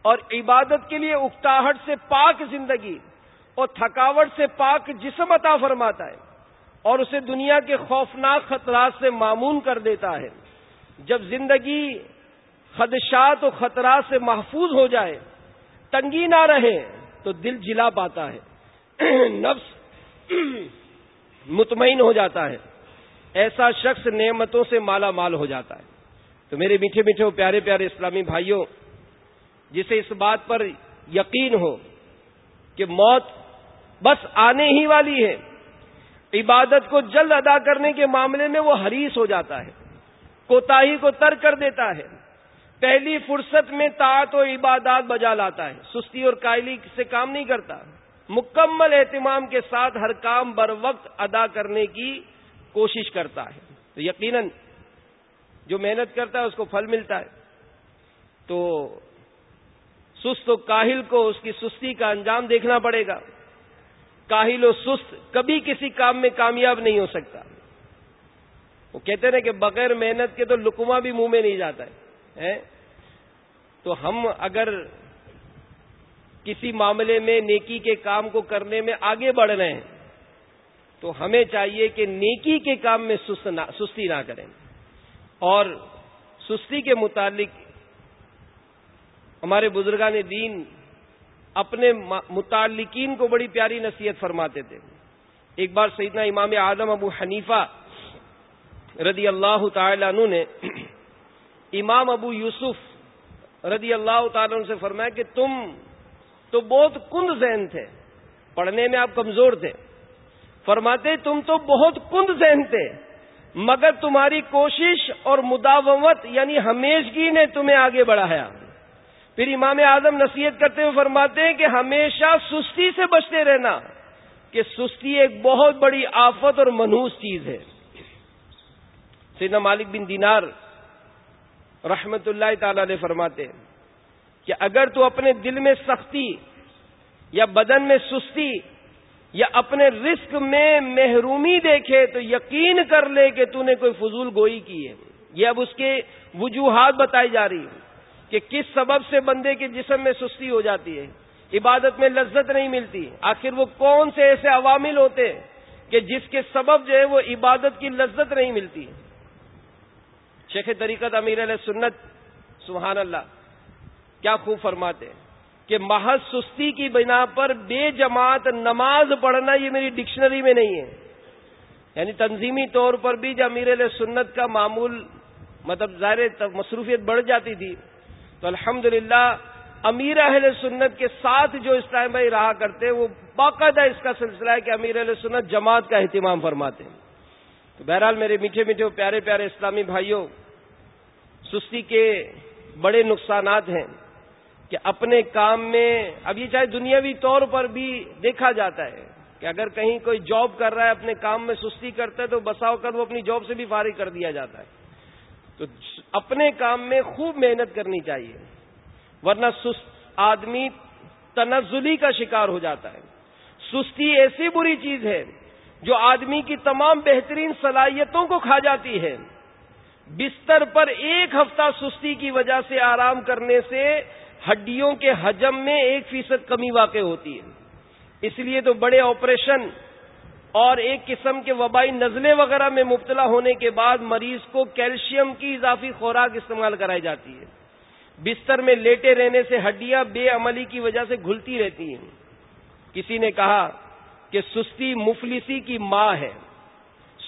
اور عبادت کے لیے اکتاہٹ سے پاک زندگی اور تھکاوٹ سے پاک جسم عطا فرماتا ہے اور اسے دنیا کے خوفناک خطرات سے معمون کر دیتا ہے۔ جب زندگی خدشات و خطرات سے محفوظ ہو جائے، تنگی نہ رہے، تو دل جلا پاتا ہے۔ [clears throat] نفس [clears throat] مطمئن ہو جاتا ہے۔ ایسا شخص نعمتوں سے مالا مال ہو جاتا ہے۔ تو میرے میٹھے میٹھے پیارے پیارے اسلامی بھائیوں، جسے اس بات پر یقین ہو کہ موت بس آنے ہی والی ہے، عبادت کو جلد ادا کرنے کے معاملے میں وہ حریص ہو جاتا ہے کوتا کو ترک کر دیتا ہے۔ پہلی فرصت میں طاعت و عبادات بجا لاتا ہے۔ سستی اور کائلی سے کام نہیں کرتا۔ مکمل اہتمام کے ساتھ ہر کام بر وقت ادا کرنے کی کوشش کرتا ہے۔ تو یقیناً جو محنت کرتا ہے اس کو پھل ملتا ہے۔ تو سست و کاہل کو اس کی سستی کا انجام دیکھنا پڑے گا۔ کاہل و سست کبھی کسی کام میں کامیاب نہیں ہو سکتا۔ وہ کہتے ہیں کہ بغیر محنت کے تو لکما بھی منہ میں نہیں جاتا ہے۔ تو ہم اگر کسی معاملے میں نیکی کے کام کو کرنے میں آگے بڑھ رہے ہیں، تو ہمیں چاہیے کہ نیکی کے کام میں سستی نہ کریں۔ اور سستی کے متعلق ہمارے بزرگان دین اپنے متعلقین کو بڑی پیاری نصیحت فرماتے تھے۔ ایک بار سیدنا امام اعظم ابو حنیفہ رضی اللہ تعالی عنہ نے امام ابو یوسف رضی اللہ تعالی عنہ سے فرمایا کہ تم تو بہت کند ذہن تھے، پڑھنے میں آپ کمزور تھے۔ فرماتے تم تو بہت کند ذہن تھے، مگر تمہاری کوشش اور مداوت یعنی ہمیشگی نے تمہیں آگے بڑھایا۔ پھر امام اعظم نصیحت کرتے ہوئے فرماتے ہیں کہ ہمیشہ سستی سے بچتے رہنا، کہ سستی ایک بہت بڑی آفت اور منوس چیز ہے۔ سیدنا مالک بن دینار رحمت اللہ تعالی نے فرماتے کہ اگر تو اپنے دل میں سختی یا بدن میں سستی یا اپنے رزق میں محرومی دیکھے تو یقین کر لے کہ تو نے کوئی فضول گوئی کی ہے۔ یہ اب اس کے وجوہات بتائی جا رہی کہ کس سبب سے بندے کے جسم میں سستی ہو جاتی ہے۔ عبادت میں لذت نہیں ملتی۔ آخر وہ کون سے ایسے عوامل ہوتے ہیں کہ جس کے سبب جو ہے وہ عبادت کی لذت نہیں ملتی۔ شیخ طریقت امیر علیہ سنت، سبحان اللہ، کیا خوب فرماتے ہیں کہ محض سستی کی بنا پر بے جماعت نماز پڑھنا یہ میری ڈکشنری میں نہیں ہے۔ یعنی تنظیمی طور پر بھی جب امیر علیہ سنت کا معمول مطلب ظاہر مصروفیت بڑھ جاتی تھی، تو الحمد امیر اہل سنت کے ساتھ جو اس ٹائم بھائی رہا کرتے، وہ باقاعدہ اس کا سلسلہ ہے کہ امیر اہل سنت جماعت کا اہتمام فرماتے ہیں۔ تو بہرحال میرے میٹھے میٹھے پیارے پیارے اسلامی بھائیوں، سستی کے بڑے نقصانات ہیں کہ اپنے کام میں، اب یہ چاہے دنیاوی طور پر بھی دیکھا جاتا ہے کہ اگر کہیں کوئی جاب کر رہا ہے، اپنے کام میں سستی کرتا ہے تو بساؤ کر وہ اپنی جاب سے بھی فارغ کر دیا جاتا ہے۔ تو اپنے کام میں خوب محنت کرنی چاہیے، ورنہ سست آدمی تنزلی کا شکار ہو جاتا ہے۔ سستی ایسی بری چیز ہے جو آدمی کی تمام بہترین صلاحیتوں کو کھا جاتی ہے، بستر پر ایک ہفتہ سستی کی وجہ سے آرام کرنے سے ہڈیوں کے حجم میں ایک فیصد کمی واقع ہوتی ہے۔ اس لیے تو بڑے آپریشن اور ایک قسم کے وبائی نزلے وغیرہ میں مبتلا ہونے کے بعد مریض کو کیلشیم کی اضافی خوراک استعمال کرائی جاتی ہے۔ بستر میں لیٹے رہنے سے ہڈیاں بے عملی کی وجہ سے گھلتی رہتی ہیں۔ کسی نے کہا کہ سستی مفلسی کی ماں ہے۔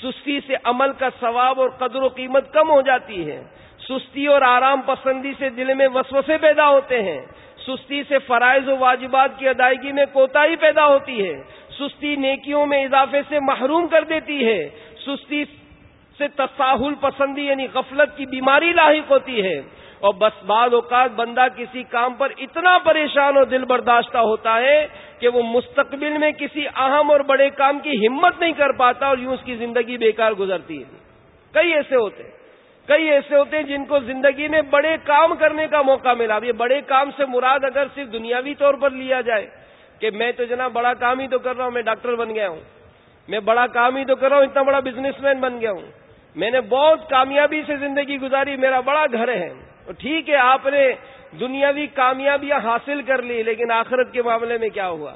سستی سے عمل کا ثواب اور قدر و قیمت کم ہو جاتی ہے۔ سستی اور آرام پسندی سے دل میں وسوسے پیدا ہوتے ہیں۔ سستی سے فرائض و واجبات کی ادائیگی میں کوتا پیدا ہوتی ہے۔ سستی نیکیوں میں اضافے سے محروم کر دیتی ہے۔ سستی سے تساہل پسندی یعنی غفلت کی بیماری لاحق ہوتی ہے۔ اور بس بعض اوقات بندہ کسی کام پر اتنا پریشان اور دل برداشتہ ہوتا ہے کہ وہ مستقبل میں کسی اہم اور بڑے کام کی ہمت نہیں کر پاتا اور یوں اس کی زندگی بیکار گزرتی ہے۔ کئی ایسے ہوتے ہیں۔ کئی ایسے ہوتے ہیں جن کو زندگی میں بڑے کام کرنے کا موقع ملا۔ اب یہ بڑے کام سے مراد اگر صرف دنیاوی طور پر لیا جائے کہ میں تو جناب بڑا کام ہی تو کر رہا ہوں، میں ڈاکٹر بن گیا ہوں، میں بڑا کام ہی تو کر رہا ہوں، اتنا بڑا بزنس مین بن گیا ہوں، میں نے بہت کامیابی سے زندگی گزاری، میرا بڑا گھر ہے۔ تو ٹھیک ہے، آپ نے دنیاوی کامیابیاں حاصل کر لی، لیکن آخرت کے معاملے میں کیا ہوا؟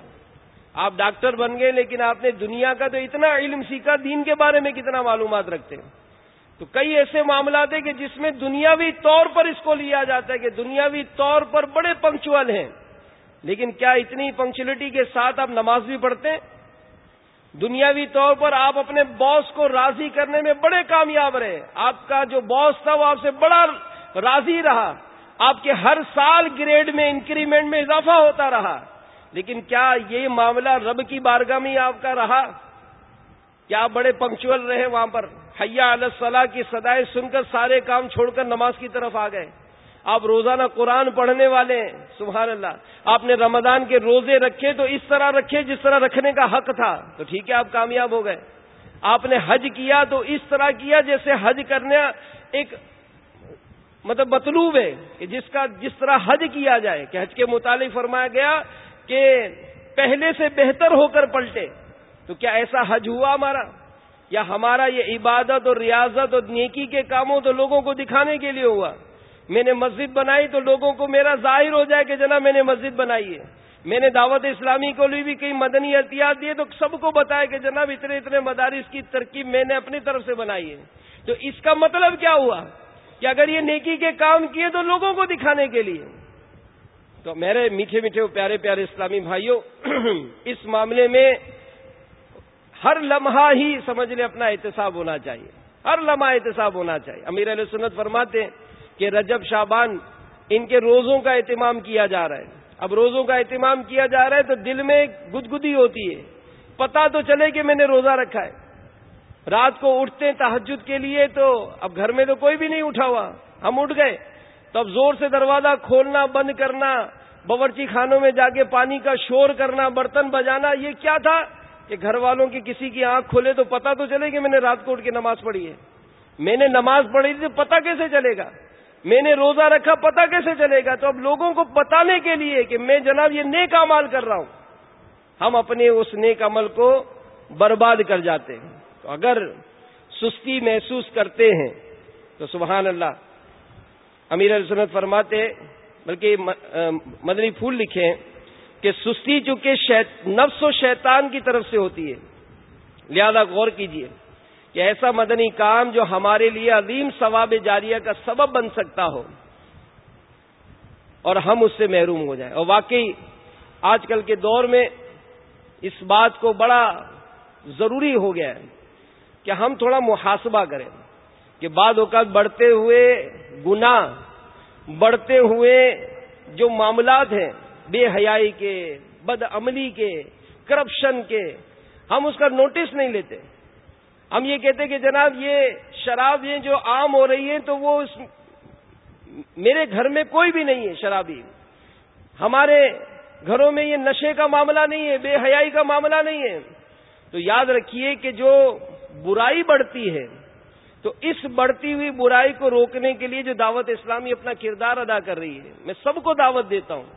آپ ڈاکٹر بن گئے، لیکن آپ نے دنیا کا تو اتنا علم سیکھا، دین کے بارے میں کتنا معلومات رکھتے ہیں؟ تو کئی ایسے معاملات ہیں کہ جس میں دنیاوی طور پر اس کو لیا جاتا ہے کہ دنیاوی طور پر بڑے پنکچوئل ہیں، لیکن کیا اتنی پنکچولیٹی کے ساتھ آپ نماز بھی پڑھتے ہیں؟ دنیاوی طور پر آپ اپنے باس کو راضی کرنے میں بڑے کامیاب رہے آپ کا جو باس تھا وہ آپ سے بڑا راضی رہا۔ آپ کے ہر سال گریڈ میں انکریمنٹ میں اضافہ ہوتا رہا۔ لیکن کیا یہ معاملہ رب کی بارگاہ میں آپ کا رہا؟ کیا آپ بڑے پنکچل رہے وہاں پر؟ حیا علیہ کی سدائے سن کر سارے کام چھوڑ کر نماز کی طرف آ گئے۔ آپ روزانہ قرآن پڑھنے والے ہیں، سبحان اللہ۔ آپ نے رمضان کے روزے رکھے تو اس طرح رکھے جس طرح رکھنے کا حق تھا۔ تو ٹھیک ہے، آپ کامیاب ہو گئے۔ آپ نے حج کیا تو اس طرح کیا جیسے حج کرنے ایک مطلب مطلوب ہے کہ جس کا جس طرح حج کیا جائے، کہ حج کے متعلق فرمایا گیا کہ پہلے سے بہتر ہو کر پلٹے۔ تو کیا ایسا حج ہوا ہمارا؟ یا ہمارا یہ عبادت اور ریاضت اور نیکی کے کاموں تو لوگوں کو دکھانے کے لیے ہوا؟ میں نے مسجد بنائی تو لوگوں کو میرا ظاہر ہو جائے کہ جناب میں نے مسجد بنائی ہے۔ میں نے دعوت اسلامی کو لی بھی کئی مدنی احتیاط دیے تو سب کو بتایا کہ جناب اتنے اتنے مدارس کی ترکیب میں نے اپنی طرف سے بنائی ہے۔ تو اس کا مطلب کیا ہوا؟ کہ اگر یہ نیکی کے کام کیے تو لوگوں کو دکھانے کے لیے۔ تو میرے میٹھے میٹھے پیارے پیارے اسلامی بھائیوں، [clears throat] اس معاملے میں ہر لمحہ ہی سمجھ لیں اپنا احتساب ہونا چاہیے۔ ہر لمحہ احتساب ہونا چاہیے۔ امیر علیہ سنت فرماتے ہیں کہ رجب شابان ان کے روزوں کا اہتمام کیا جا رہا ہے۔ اب روزوں کا اہتمام کیا جا رہا ہے تو دل میں گدگدی ہوتی ہے۔ پتا تو چلے کہ میں نے روزہ رکھا ہے۔ رات کو اٹھتے ہیں تحجد کے لیے تو اب گھر میں تو کوئی بھی نہیں اٹھا ہوا۔ ہم اٹھ گئے۔ تو اب زور سے دروازہ کھولنا، بند کرنا، باورچی خانوں میں جا کے پانی کا شور کرنا، برتن بجانا، یہ کیا تھا؟ کہ گھر والوں کی کسی کی آنکھ کھولے تو پتا تو چلے کہ میں نے رات کو اٹھ کے نماز پڑھی ہے۔ میں نے نماز پڑھی تھی پتا کیسے چلے گا؟ میں نے روزہ رکھا پتا کیسے چلے گا؟ تو اب لوگوں کو بتانے کے لیے کہ میں جناب یہ نیک عمل کر رہا ہوں۔ ہم اپنے اس نیک عمل کو برباد کر جاتے ہیں۔ تو اگر سستی محسوس کرتے ہیں، تو سبحان اللہ، امیر السنت فرماتے، بلکہ مدنی پھول لکھے کہ سستی چونکہ نفس و شیطان کی طرف سے ہوتی ہے۔ لہذا غور کیجیے کہ ایسا مدنی کام جو ہمارے لیے عظیم ثواب جاریہ کا سبب بن سکتا ہو اور ہم اس سے محروم ہو جائیں۔ اور واقعی آج کل کے دور میں اس بات کو بڑا ضروری ہو گیا ہے۔ کہ ہم تھوڑا محاسبہ کریں کہ بعد اوقات بڑھتے ہوئے گنا بڑھتے ہوئے جو معاملات ہیں، بے حیائی کے، بد عملی کے کرپشن کے، ہم اس کا نوٹس نہیں لیتے۔ ہم یہ کہتے کہ جناب یہ شراب یہ جو عام ہو رہی ہے تو وہ اس میرے گھر میں کوئی بھی نہیں ہے شرابی۔ ہمارے گھروں میں یہ نشے کا معاملہ نہیں ہے، بے حیائی کا معاملہ نہیں ہے۔ تو یاد رکھیے کہ جو برائی بڑھتی ہے، تو اس بڑھتی ہوئی برائی کو روکنے کے لیے جو دعوت اسلامی اپنا کردار ادا کر رہی ہے، میں سب کو دعوت دیتا ہوں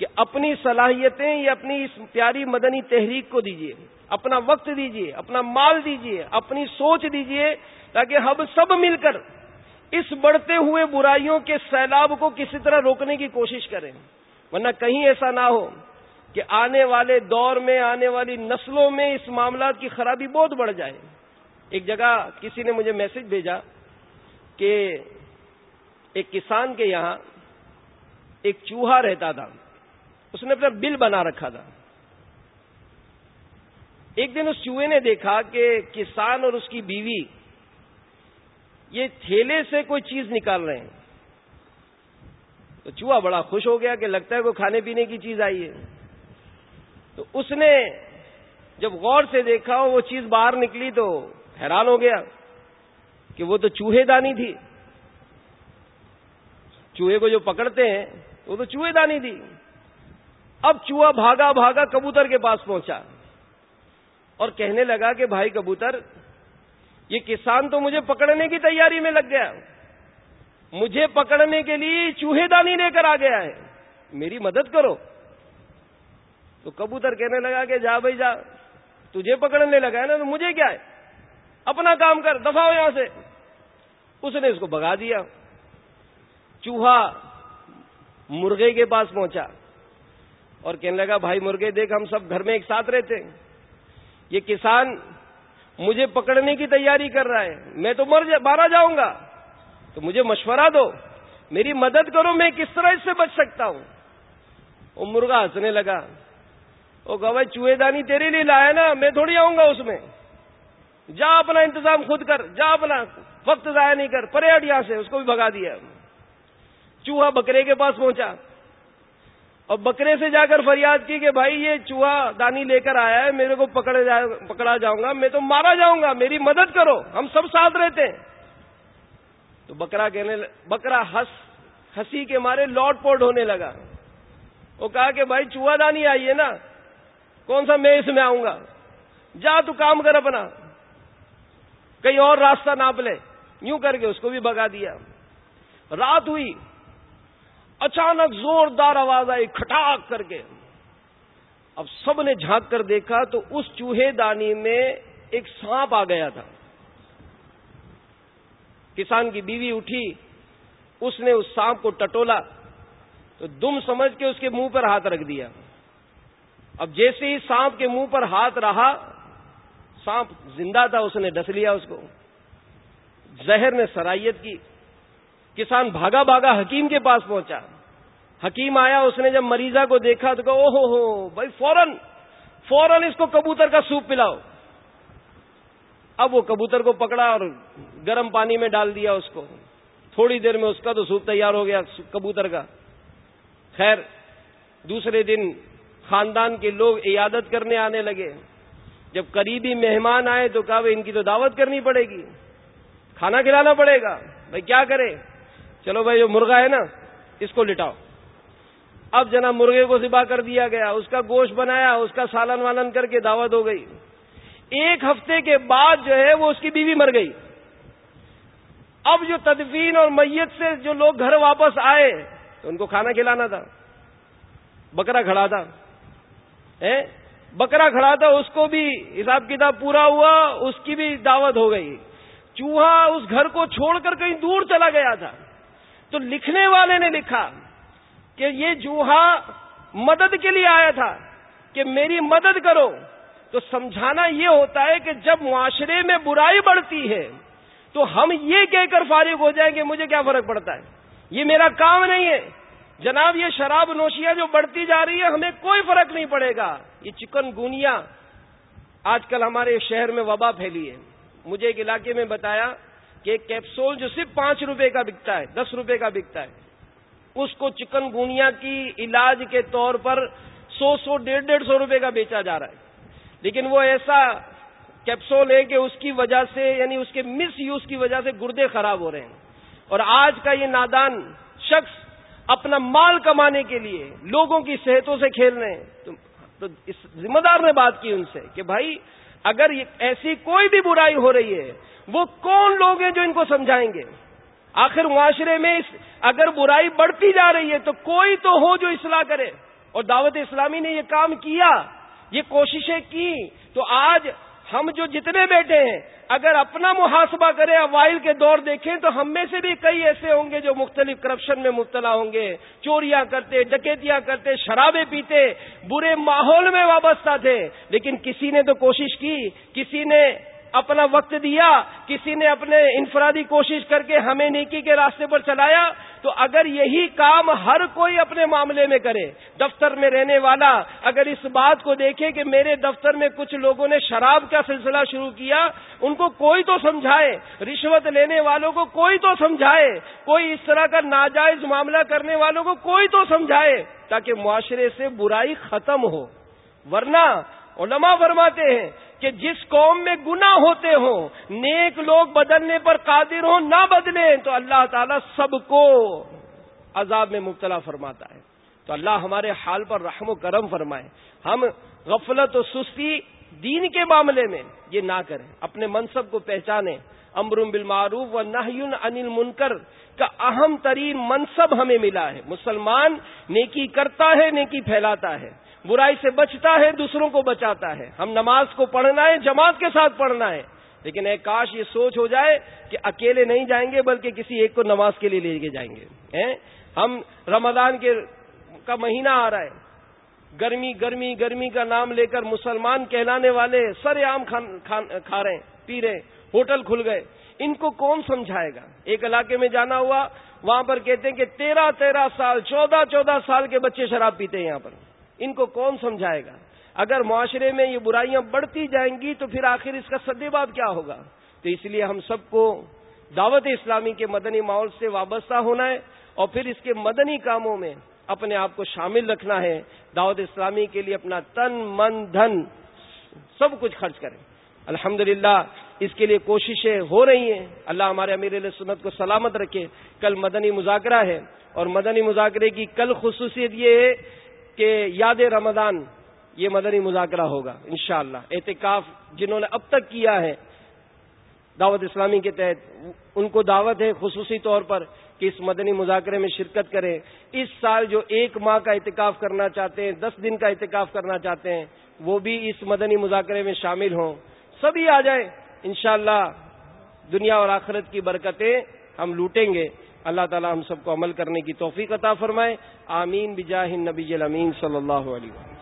کہ اپنی صلاحیتیں یا اپنی اس پیاری مدنی تحریک کو دیجیے اپنا وقت دیجیے اپنا مال دیجیے اپنی سوچ دیجیے تاکہ ہم سب مل کر اس بڑھتے ہوئے برائیوں کے سیلاب کو کسی طرح روکنے کی کوشش کریں۔ ورنہ کہیں ایسا نہ ہو کہ آنے والے دور میں، آنے والی نسلوں میں اس معاملات کی خرابی بہت بڑھ جائے۔ ایک جگہ کسی نے مجھے میسج بھیجا کہ ایک کسان کے یہاں ایک چوہا رہتا تھا۔ اس نے اپنا بل بنا رکھا تھا۔ ایک دن اس چوہے نے دیکھا کہ کسان اور اس کی بیوی یہ تھیلے سے کوئی چیز نکال رہے ہیں۔ تو چوہا بڑا خوش ہو گیا کہ لگتا ہے کوئی کھانے پینے کی چیز آئی ہے۔ تو اس نے جب غور سے دیکھا وہ چیز باہر نکلی تو حیران ہو گیا کہ وہ تو چوہے دانی تھی۔ چوہے کو جو پکڑتے ہیں، وہ تو چوہے دانی تھی۔ اب چوہا بھاگا بھاگا کبوتر کے پاس پہنچا۔ اور کہنے لگا کہ بھائی کبوتر، یہ کسان تو مجھے پکڑنے کی تیاری میں لگ گیا۔ مجھے پکڑنے کے لیے چوہے دانی لے کر آ گیا ہے۔ میری مدد کرو۔ تو کبوتر کہنے لگا کہ جا بھائی جا، تجھے پکڑنے لگا ہے نا، تو مجھے کیا ہے؟ اپنا کام کر دفاع ہو یہاں سے۔ اس نے اس کو بگا دیا۔ چوہا مرغے کے پاس پہنچا اور کہنے لگا، بھائی مرغے دیکھ، ہم سب گھر میں ایک ساتھ رہتے ہیں۔ یہ کسان مجھے پکڑنے کی تیاری کر رہا ہے۔ میں تو مر مارا جاؤں گا۔ تو مجھے مشورہ دو۔ میری مدد کرو، میں کس طرح اس سے بچ سکتا ہوں؟ وہ مرغا ہنسنے لگا۔ وہ گوائے چوہے دانی تیرے لیے لایا نا، میں تھوڑی آؤں گا اس میں۔ جا اپنا انتظام خود کر، جا اپنا وقت ضائع نہیں کر پرے ہٹ یہاں سے، اس کو بھی بھگا دیا۔ چوہا بکرے کے پاس پہنچا۔ اور بکرے سے جا کر فریاد کی کہ بھائی یہ چوہا دانی لے کر آیا ہے، میرے کو پکڑا جاؤں گا، میں تو مارا جاؤں گا، میری مدد کرو، ہم سب ساتھ رہتے ہیں۔ تو بکرا کہنے بکرا ہس ہنسی کے مارے لوٹ پوٹ ہونے لگا۔ وہ کہا کہ بھائی چوہا دانی آئی ہے نا، کون سا میں اس میں آؤں گا؟ جا تو کام کر اپنا۔ کہیں اور راستہ ناپ لے، یوں کر کے اس کو بھی بگا دیا۔ رات ہوئی، اچانک زوردار آواز آئی، کھٹاک کر کے۔ اب سب نے جھانک کر دیکھا تو اس چوہے دانی میں ایک سانپ آ گیا تھا۔ کسان کی بیوی اٹھی، اس نے اس سانپ کو ٹٹولا، تو دم سمجھ کے اس کے منہ پر ہاتھ رکھ دیا۔ اب جیسے ہی سانپ کے منہ پر ہاتھ رہا سانپ زندہ تھا، اس نے ڈس لیا اس کو۔ زہر نے سرائیت کی۔ کسان بھاگا بھاگا حکیم کے پاس پہنچا۔ حکیم آیا، اس نے جب مریضہ کو دیکھا تو کہ او ہو ہو، بھائی فوراً فوراً اس کو کبوتر کا سوپ پلاؤ۔ اب وہ کبوتر کو پکڑا اور گرم پانی میں ڈال دیا اس کو۔ تھوڑی دیر میں اس کا تو سوپ تیار ہو گیا، کبوتر کا۔ خیر، دوسرے دن خاندان کے لوگ عیادت کرنے آنے لگے۔ جب قریبی مہمان آئے تو کہا ان کی تو دعوت کرنی پڑے گی، کھانا کھلانا پڑے گا، بھائی کیا کرے؟ چلو بھائی جو مرغا ہے نا، اس کو لٹاؤ۔ اب جناب مرغے کو ذبح کر دیا گیا، اس کا گوشت بنایا، اس کا سالن والن کر کے دعوت ہو گئی۔ ایک ہفتے کے بعد جو ہے وہ اس کی بیوی مر گئی۔ اب جو تدفین اور میت سے جو لوگ گھر واپس آئے، تو ان کو کھانا کھلانا تھا، بکرا کھڑا تھا۔ بکرا کھڑا تھا، اس کو بھی حساب کتاب پورا ہوا، اس کی بھی دعوت ہو گئی۔ چوہا اس گھر کو چھوڑ کر کہیں دور چلا گیا تھا۔ تو لکھنے والے نے لکھا کہ یہ چوہا مدد کے لیے آیا تھا کہ میری مدد کرو۔ تو سمجھانا یہ ہوتا ہے کہ جب معاشرے میں برائی بڑھتی ہے، تو ہم یہ کہہ کر فارغ ہو جائیں گے مجھے کیا فرق پڑتا ہے؟ یہ میرا کام نہیں ہے۔ جناب، یہ شراب نوشیاں جو بڑھتی جا رہی ہے ہمیں کوئی فرق نہیں پڑے گا۔ یہ چکن گونیا آج کل ہمارے شہر میں وبا پھیلی ہے مجھے ایک علاقے میں بتایا کہ ایک کیپسول جو صرف پانچ روپے کا بکتا ہے، دس روپے کا بکتا ہے، اس کو چکن گونیا کی علاج کے طور پر سو سو، ڈیڑھ ڈیڑھ سو روپے کا بیچا جا رہا ہے۔ لیکن وہ ایسا کیپسول ہے کہ اس کی وجہ سے یعنی اس کے مس یوز کی وجہ سے گردے خراب ہو رہے ہیں۔ اور آج کا یہ نادان شخص اپنا مال کمانے کے لیے، لوگوں کی صحتوں سے کھیل رہے ہیں تو اس ذمہ دار نے بات کی ان سے کہ بھائی، اگر ایسی کوئی بھی برائی ہو رہی ہے، وہ کون لوگ ہیں جو ان کو سمجھائیں گے؟ آخر معاشرے میں اس اگر برائی بڑھتی جا رہی ہے تو کوئی تو ہو جو اصلاح کرے۔ اور دعوت اسلامی نے یہ کام کیا، یہ کوششیں کی تو آج ہم جو جتنے بیٹھے ہیں، اگر اپنا محاسبہ کریں، اوائل کے دور دیکھیں، تو ہم میں سے بھی کئی ایسے ہوں گے جو مختلف کرپشن میں مبتلا ہوں گے۔ چوریاں کرتے، ڈکیتیاں کرتے، شرابیں پیتے، برے ماحول میں وابستہ تھے۔ لیکن کسی نے تو کوشش کی، کسی نے اپنا وقت دیا، کسی نے اپنے انفرادی کوشش کر کے ہمیں نیکی کے راستے پر چلایا۔ تو اگر یہی کام ہر کوئی اپنے معاملے میں کرے، دفتر میں رہنے والا اگر اس بات کو دیکھے کہ میرے دفتر میں کچھ لوگوں نے شراب کا سلسلہ شروع کیا، ان کو کوئی تو سمجھائے، رشوت لینے والوں کو کوئی تو سمجھائے، کوئی اس طرح کا ناجائز معاملہ کرنے والوں کو کوئی تو سمجھائے تاکہ معاشرے سے برائی ختم ہو۔ ورنہ علماء فرماتے ہیں کہ جس قوم میں گنا ہوتے ہوں، نیک لوگ بدلنے پر قادر ہوں، نہ بدلیں، تو اللہ تعالیٰ سب کو عذاب میں مبتلا فرماتا ہے۔ تو اللہ ہمارے حال پر رحم و کرم فرمائے۔ ہم غفلت و سستی دین کے معاملے میں یہ نہ کریں۔ اپنے منصب کو پہچانیں۔ امرم بالمعروف و نہ انل منکر کا اہم ترین منصب ہمیں ملا ہے۔ مسلمان نیکی کرتا ہے، نیکی پھیلاتا ہے۔ برائی سے بچتا ہے، دوسروں کو بچاتا ہے۔ ہم نماز کو پڑھنا ہے، جماعت کے ساتھ پڑھنا ہے۔ لیکن ایک کاش یہ سوچ ہو جائے کہ اکیلے نہیں جائیں گے، بلکہ کسی ایک کو نماز کے لیے لے کے جائیں گے۔ ہم رمضان کے کا مہینہ آ رہا ہے۔ گرمی گرمی گرمی کا نام لے کر مسلمان کہلانے والے سر عام کھا رہے ہیں، پی رہے ہوٹل کھل گئے۔ ان کو کون سمجھائے گا؟ ایک علاقے میں جانا ہوا، وہاں پر کہتے ہیں کہ تیرہ تیرہ سال، چودہ چودہ سال کے بچے شراب پیتے ہیں یہاں پر۔ ان کو کون سمجھائے گا؟ اگر معاشرے میں یہ برائیاں بڑھتی جائیں گی تو پھر آخر اس کا سدے باب کیا ہوگا؟ تو اس لیے ہم سب کو دعوت اسلامی کے مدنی ماحول سے وابستہ ہونا ہے اور پھر اس کے مدنی کاموں میں اپنے آپ کو شامل رکھنا ہے۔ دعوت اسلامی کے لیے اپنا تن، من، دھن سب کچھ خرچ کریں۔ الحمد اس کے لیے کوششیں ہو رہی ہیں۔ اللہ ہمارے امیر علیہ سنت کو سلامت رکھے۔ کل مدنی مذاکرہ ہے اور مدنی مذاکرے کی کل خصوصیت یہ ہے کہ یاد رمضان یہ مدنی مذاکرہ ہوگا، انشاءاللہ۔ احتکاف جنہوں نے اب تک کیا ہے دعوت اسلامی کے تحت، ان کو دعوت ہے خصوصی طور پر کہ اس مدنی مذاکرے میں شرکت کریں۔ اس سال جو ایک ماہ کا احتکاف کرنا چاہتے ہیں، دس دن کا احتکاف کرنا چاہتے ہیں، وہ بھی اس مدنی مذاکرے میں شامل ہوں۔ سبھی آ جائیں، انشاءاللہ دنیا اور آخرت کی برکتیں ہم لوٹیں گے۔ اللہ تعالی ہم سب کو عمل کرنے کی توفیق عطا فرمائے۔ آمین بجاہ نبی امین صلی اللہ علیہ وسلم۔